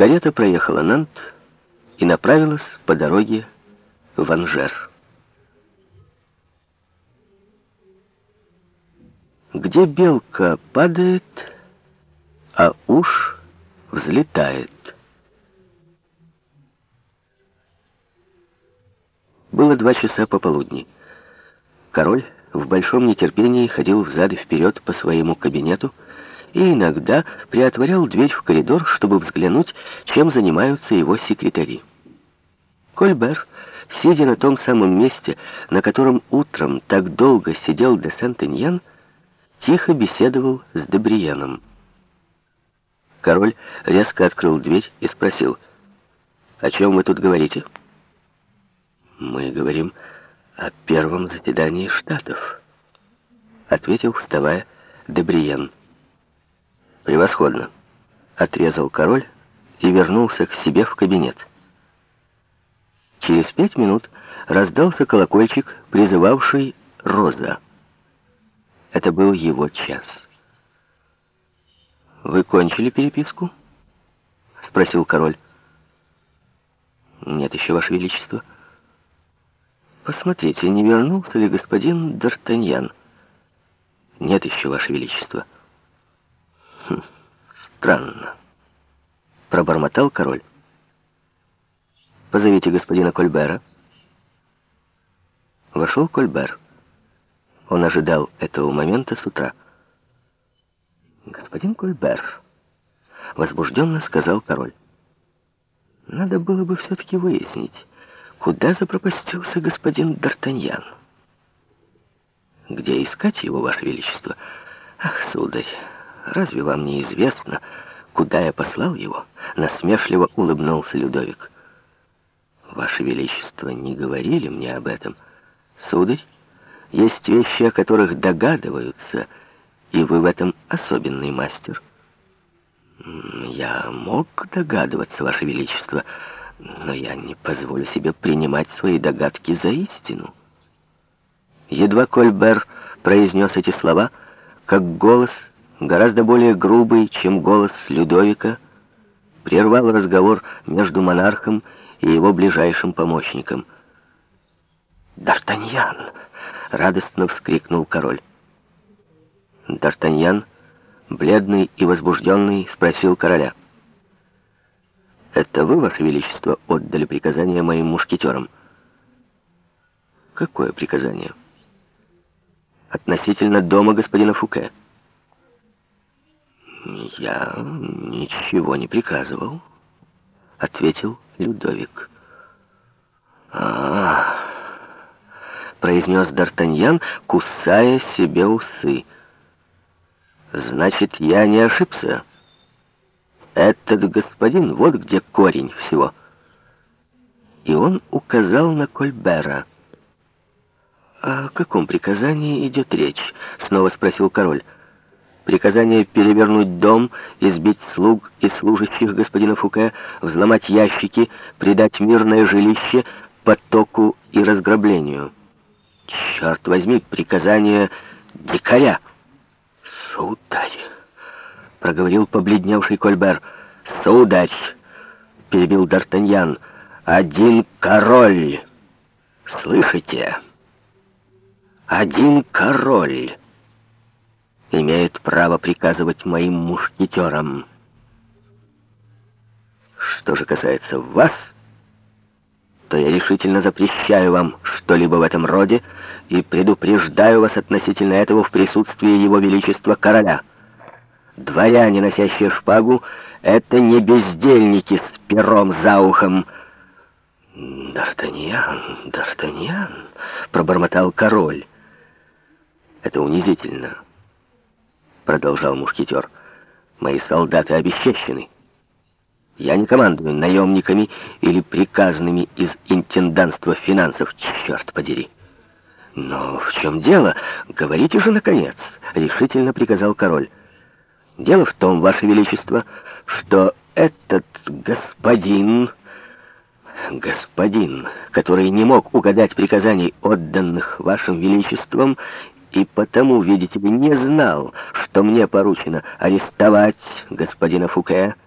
Карета проехала Нант и направилась по дороге в Анжер. Где белка падает, а уж взлетает. Было два часа пополудни. Король в большом нетерпении ходил взад и вперед по своему кабинету и иногда приотворял дверь в коридор, чтобы взглянуть, чем занимаются его секретари. Кольбер, сидя на том самом месте, на котором утром так долго сидел де Сент-Эньян, тихо беседовал с Дебрияном. Король резко открыл дверь и спросил, «О чем вы тут говорите?» «Мы говорим о первом заседании Штатов», — ответил, вставая, Дебриен. «Превосходно», — отрезал король и вернулся к себе в кабинет. Через пять минут раздался колокольчик, призывавший Роза. Это был его час. «Вы кончили переписку?» — спросил король. «Нет еще, Ваше Величество». «Посмотрите, не вернулся ли господин Д'Артаньян?» «Нет еще, Ваше Величество». «Хм, странно», — пробормотал король. «Позовите господина Кольбера». Вошел Кольбер. Он ожидал этого момента с утра. «Господин Кольбер», — возбужденно сказал король, — «надо было бы все-таки выяснить, куда запропастился господин Д'Артаньян. Где искать его, Ваше Величество? Ах, сударь, разве вам не известно, куда я послал его?» Насмешливо улыбнулся Людовик. «Ваше Величество, не говорили мне об этом. Сударь, есть вещи, о которых догадываются, и вы в этом особенный мастер. Я мог догадываться, Ваше Величество, но я не позволю себе принимать свои догадки за истину. Едва Кольбер произнес эти слова, как голос, гораздо более грубый, чем голос Людовика, прервал разговор между монархом и его ближайшим помощником. «Д'Артаньян!» — радостно вскрикнул король. Д'Артаньян, бледный и возбужденный, спросил короля. «Это вы, Ваше Величество, отдали приказание моим мушкетерам?» «Какое приказание?» «Относительно дома господина Фуке». «Я ничего не приказывал», — ответил Людовик. «А-а-а!» произнес Д'Артаньян, кусая себе усы. «Значит, я не ошибся. Этот господин, вот где корень всего». И он указал на Кольбера. «О каком приказании идет речь?» — снова спросил король. «Приказание перевернуть дом, избить слуг и служащих господина Фуке, взломать ящики, придать мирное жилище потоку и разграблению». Черт возьми, приказание дикаря. Сударь, проговорил побледневший Кольбер. Сударь, перебил Д'Артаньян, один король. Слышите? Один король имеет право приказывать моим мушкетерам. Что же касается вас, то я решительно запрещаю вам что-либо в этом роде и предупреждаю вас относительно этого в присутствии его величества короля. Дворяне, носящие шпагу, это не бездельники с пером за ухом. «Д'Артаньян, Д'Артаньян», — пробормотал король. «Это унизительно», — продолжал мушкетер. «Мои солдаты обесчещены». Я не командую наемниками или приказными из интенданства финансов, черт подери. Но в чем дело? Говорите же, наконец, решительно приказал король. Дело в том, ваше величество, что этот господин... Господин, который не мог угадать приказаний, отданных вашим величеством, и потому, видите ли, не знал, что мне поручено арестовать господина Фуке, —